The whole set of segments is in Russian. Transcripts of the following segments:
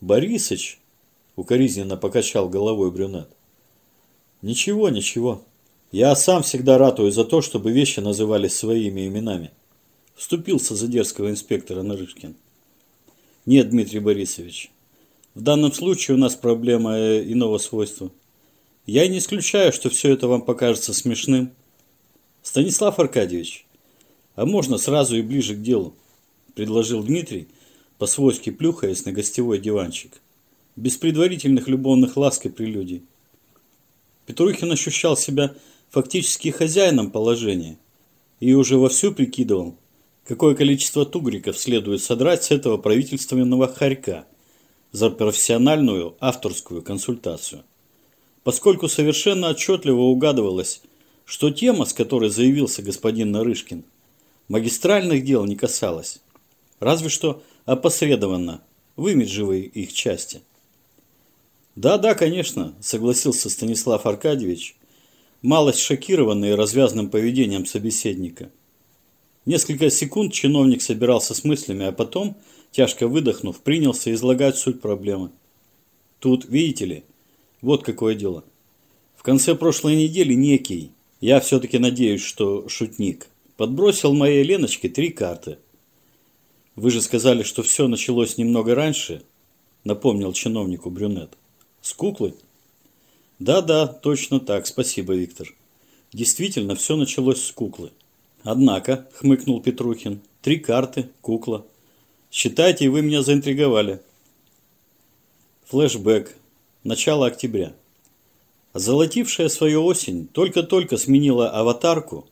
Борисыч, укоризненно покачал головой брюнет. Ничего, ничего. Я сам всегда ратую за то, чтобы вещи назывались своими именами. Вступился за дерзкого инспектора Нарышкин. Нет, Дмитрий Борисович, в данном случае у нас проблема иного свойства. Я не исключаю, что все это вам покажется смешным. Станислав Аркадьевич, а можно сразу и ближе к делу, предложил Дмитрий, по-свойски плюхаясь на гостевой диванчик. Без предварительных любовных ласк и прелюдий. Петрухин ощущал себя фактически хозяином положения и уже вовсю прикидывал, какое количество тугриков следует содрать с этого правительственного хорька за профессиональную авторскую консультацию. Поскольку совершенно отчетливо угадывалось, что тема, с которой заявился господин Нарышкин, магистральных дел не касалась, разве что опосредованно в имиджевой их части. «Да-да, конечно», – согласился Станислав Аркадьевич, малость шокированный развязным поведением собеседника. Несколько секунд чиновник собирался с мыслями, а потом, тяжко выдохнув, принялся излагать суть проблемы. Тут, видите ли, вот какое дело. В конце прошлой недели некий, я все-таки надеюсь, что шутник, подбросил моей Леночке три карты. Вы же сказали, что все началось немного раньше, напомнил чиновнику брюнет. С куклы? Да-да, точно так, спасибо, Виктор. Действительно, все началось с куклы. Однако, хмыкнул Петрухин, три карты, кукла. Считайте, вы меня заинтриговали. Флэшбэк. Начало октября. Золотившая свою осень только-только сменила аватарку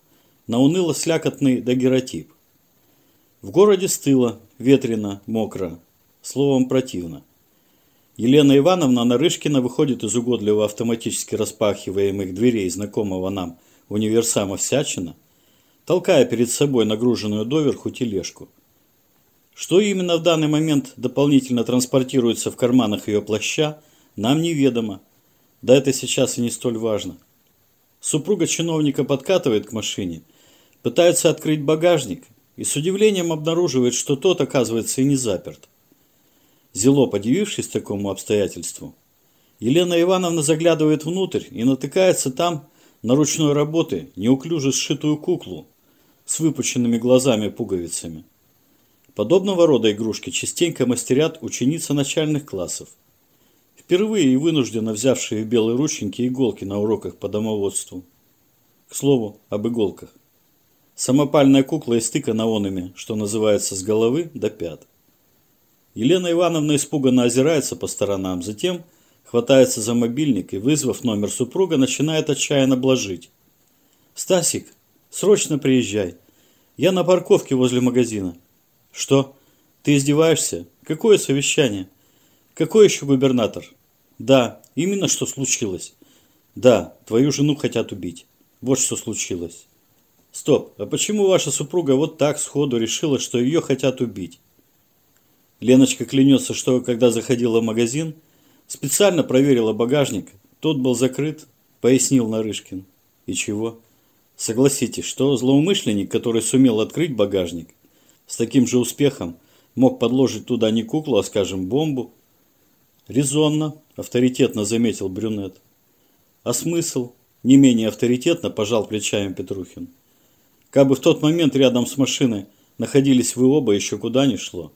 на уныло-слякотный дагеротип. В городе стыло, ветрено, мокро, словом противно. Елена Ивановна Нарышкина выходит из угодливо автоматически распахиваемых дверей знакомого нам универсама «Всячина», толкая перед собой нагруженную доверху тележку. Что именно в данный момент дополнительно транспортируется в карманах ее плаща, нам неведомо. Да это сейчас и не столь важно. Супруга чиновника подкатывает к машине, пытается открыть багажник и с удивлением обнаруживает, что тот, оказывается, и не заперт. Зело подивившись такому обстоятельству, Елена Ивановна заглядывает внутрь и натыкается там на ручной работы неуклюже сшитую куклу с выпученными глазами-пуговицами. Подобного рода игрушки частенько мастерят ученицы начальных классов, впервые и вынужденно взявшие в белые рученьки иголки на уроках по домоводству. К слову, об иголках. Самопальная кукла из стыка наонами, что называется, с головы до пят. Елена Ивановна испуганно озирается по сторонам, затем хватается за мобильник и, вызвав номер супруга, начинает отчаянно блажить. «Стасик, срочно приезжай. Я на парковке возле магазина». «Что? Ты издеваешься? Какое совещание? Какой еще губернатор?» «Да, именно что случилось. Да, твою жену хотят убить. Вот что случилось». «Стоп, а почему ваша супруга вот так сходу решила, что ее хотят убить?» Леночка клянется, что когда заходила в магазин, специально проверила багажник, тот был закрыт, пояснил Нарышкин. И чего? Согласитесь, что злоумышленник, который сумел открыть багажник, с таким же успехом мог подложить туда не куклу, а, скажем, бомбу. Резонно, авторитетно заметил брюнет. А смысл? Не менее авторитетно пожал плечами Петрухин. Как бы в тот момент рядом с машиной находились вы оба, еще куда ни шло.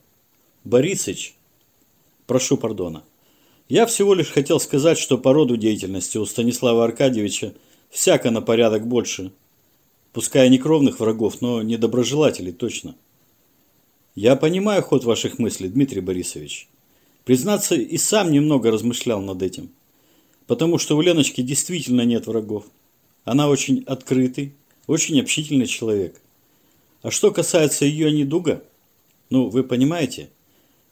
Борисыч, прошу пардона. Я всего лишь хотел сказать, что по роду деятельности у Станислава Аркадьевича всяко на порядок больше. Пускай не кровных врагов, но недоброжелателей точно. Я понимаю ход ваших мыслей, Дмитрий Борисович. Признаться, и сам немного размышлял над этим. Потому что у Леночки действительно нет врагов. Она очень открытый, очень общительный человек. А что касается ее недуга, ну, вы понимаете,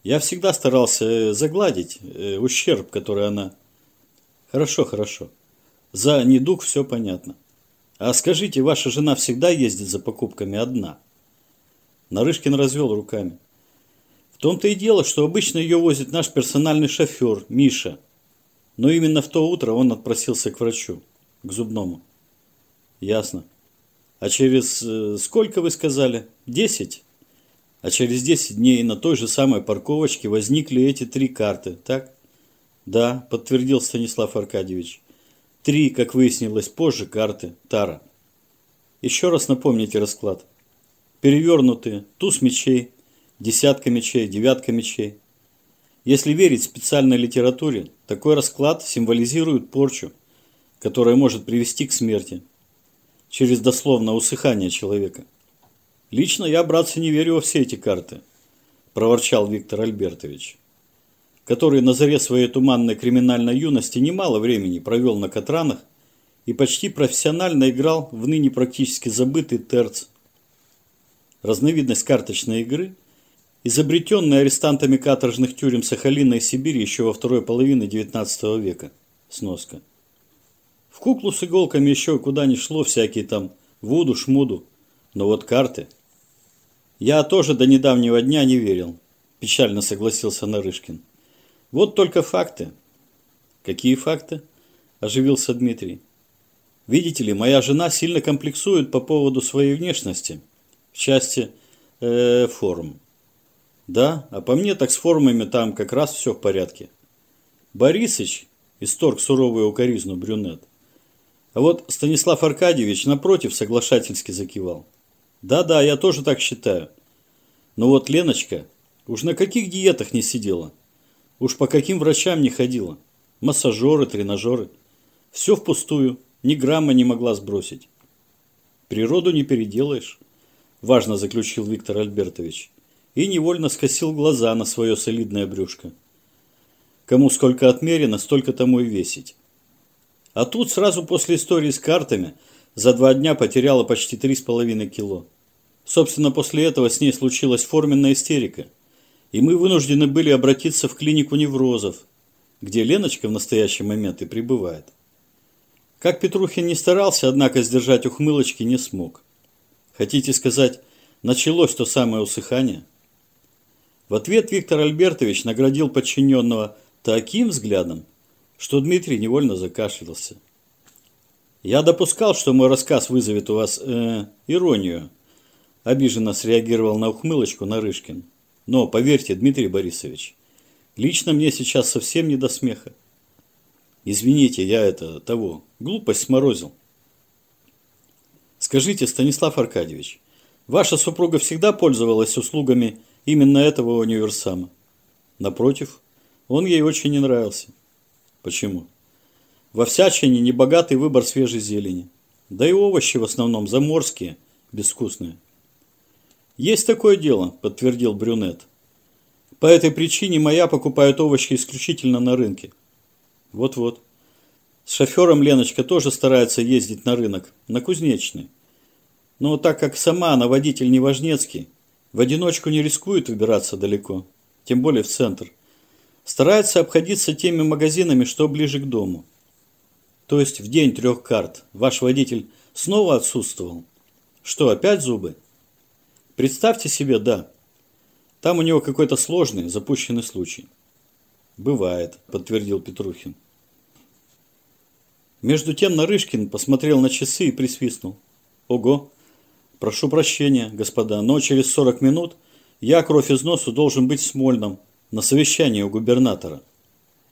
я всегда старался э, загладить э, ущерб, который она... Хорошо, хорошо. За недуг все понятно. А скажите, ваша жена всегда ездит за покупками одна? Нарышкин развел руками. В том-то и дело, что обычно ее возит наш персональный шофер, Миша. Но именно в то утро он отпросился к врачу, к зубному. Ясно. А через э, сколько вы сказали? Десять? А через 10 дней на той же самой парковочке возникли эти три карты, так? Да, подтвердил Станислав Аркадьевич. Три, как выяснилось позже, карты Тара. Еще раз напомните расклад. Перевернутые, туз мечей, десятка мечей, девятка мечей. Если верить специальной литературе, такой расклад символизирует порчу, которая может привести к смерти через дословно усыхание человека. Лично я, братцы, не верю во все эти карты, проворчал Виктор Альбертович, который на заре своей туманной криминальной юности немало времени провел на Катранах и почти профессионально играл в ныне практически забытый терц. Разновидность карточной игры, изобретенная арестантами каторжных тюрем Сахалина и Сибири еще во второй половине XIX века. Сноска. В куклу с иголками еще куда ни шло, всякие там вуду-шмуду. Но вот карты. Я тоже до недавнего дня не верил, печально согласился Нарышкин. Вот только факты. Какие факты? Оживился Дмитрий. Видите ли, моя жена сильно комплексует по поводу своей внешности, в части э, форм. Да, а по мне так с формами там как раз все в порядке. Борисыч, исторг суровую укоризну брюнет. А вот Станислав Аркадьевич напротив соглашательски закивал. Да-да, я тоже так считаю. Но вот Леночка уж на каких диетах не сидела. Уж по каким врачам не ходила. Массажеры, тренажеры. Все впустую ни грамма не могла сбросить. Природу не переделаешь, важно заключил Виктор Альбертович и невольно скосил глаза на свое солидное брюшко. Кому сколько отмерено, столько тому и весить. А тут сразу после истории с картами за два дня потеряла почти три с половиной кило. Собственно, после этого с ней случилась форменная истерика, и мы вынуждены были обратиться в клинику неврозов, где Леночка в настоящий момент и пребывает. Как Петрухин не старался, однако сдержать ухмылочки не смог. Хотите сказать, началось то самое усыхание? В ответ Виктор Альбертович наградил подчиненного таким взглядом, что Дмитрий невольно закашлялся. «Я допускал, что мой рассказ вызовет у вас э, иронию», – обиженно среагировал на ухмылочку Нарышкин. «Но поверьте, Дмитрий Борисович, лично мне сейчас совсем не до смеха. Извините, я это, того, глупость сморозил. Скажите, Станислав Аркадьевич, ваша супруга всегда пользовалась услугами именно этого универсама? Напротив, он ей очень не нравился. Почему? Во всячине небогатый выбор свежей зелени. Да и овощи в основном заморские, безвкусные. Есть такое дело, подтвердил брюнет. По этой причине моя покупает овощи исключительно на рынке. Вот-вот. С шофером Леночка тоже старается ездить на рынок, на Кузнечный. Но так как сама она водитель неважнецкий, в одиночку не рискует выбираться далеко, тем более в центр. Старается обходиться теми магазинами, что ближе к дому. То есть в день трех карт ваш водитель снова отсутствовал. Что, опять зубы? Представьте себе, да. Там у него какой-то сложный, запущенный случай. Бывает, подтвердил Петрухин. Между тем Нарышкин посмотрел на часы и присвистнул. Ого! Прошу прощения, господа, но через 40 минут я кровь из носу должен быть в Смольном на совещании у губернатора.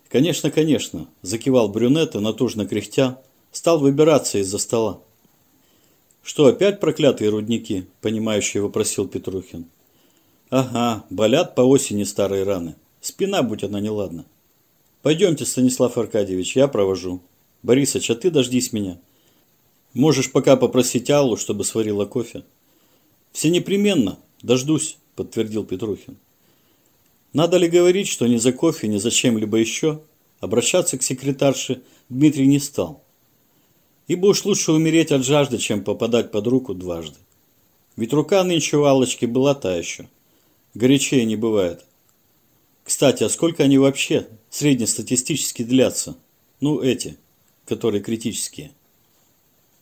Конечно, конечно, закивал брюнет и натужно кряхтя, стал выбираться из-за стола. Что, опять проклятые рудники? Понимающий вопросил Петрухин. Ага, болят по осени старые раны. Спина, будь она неладна. Пойдемте, Станислав Аркадьевич, я провожу. Борисыч, а ты дождись меня. Можешь пока попросить Аллу, чтобы сварила кофе. Все непременно, дождусь, подтвердил Петрухин. Надо ли говорить, что ни за кофе, ни за чем-либо еще обращаться к секретарше Дмитрий не стал. Ибо уж лучше умереть от жажды, чем попадать под руку дважды. Ведь рука нынче у Аллочки была та еще. Горячее не бывает. Кстати, а сколько они вообще среднестатистически длятся? Ну, эти, которые критические.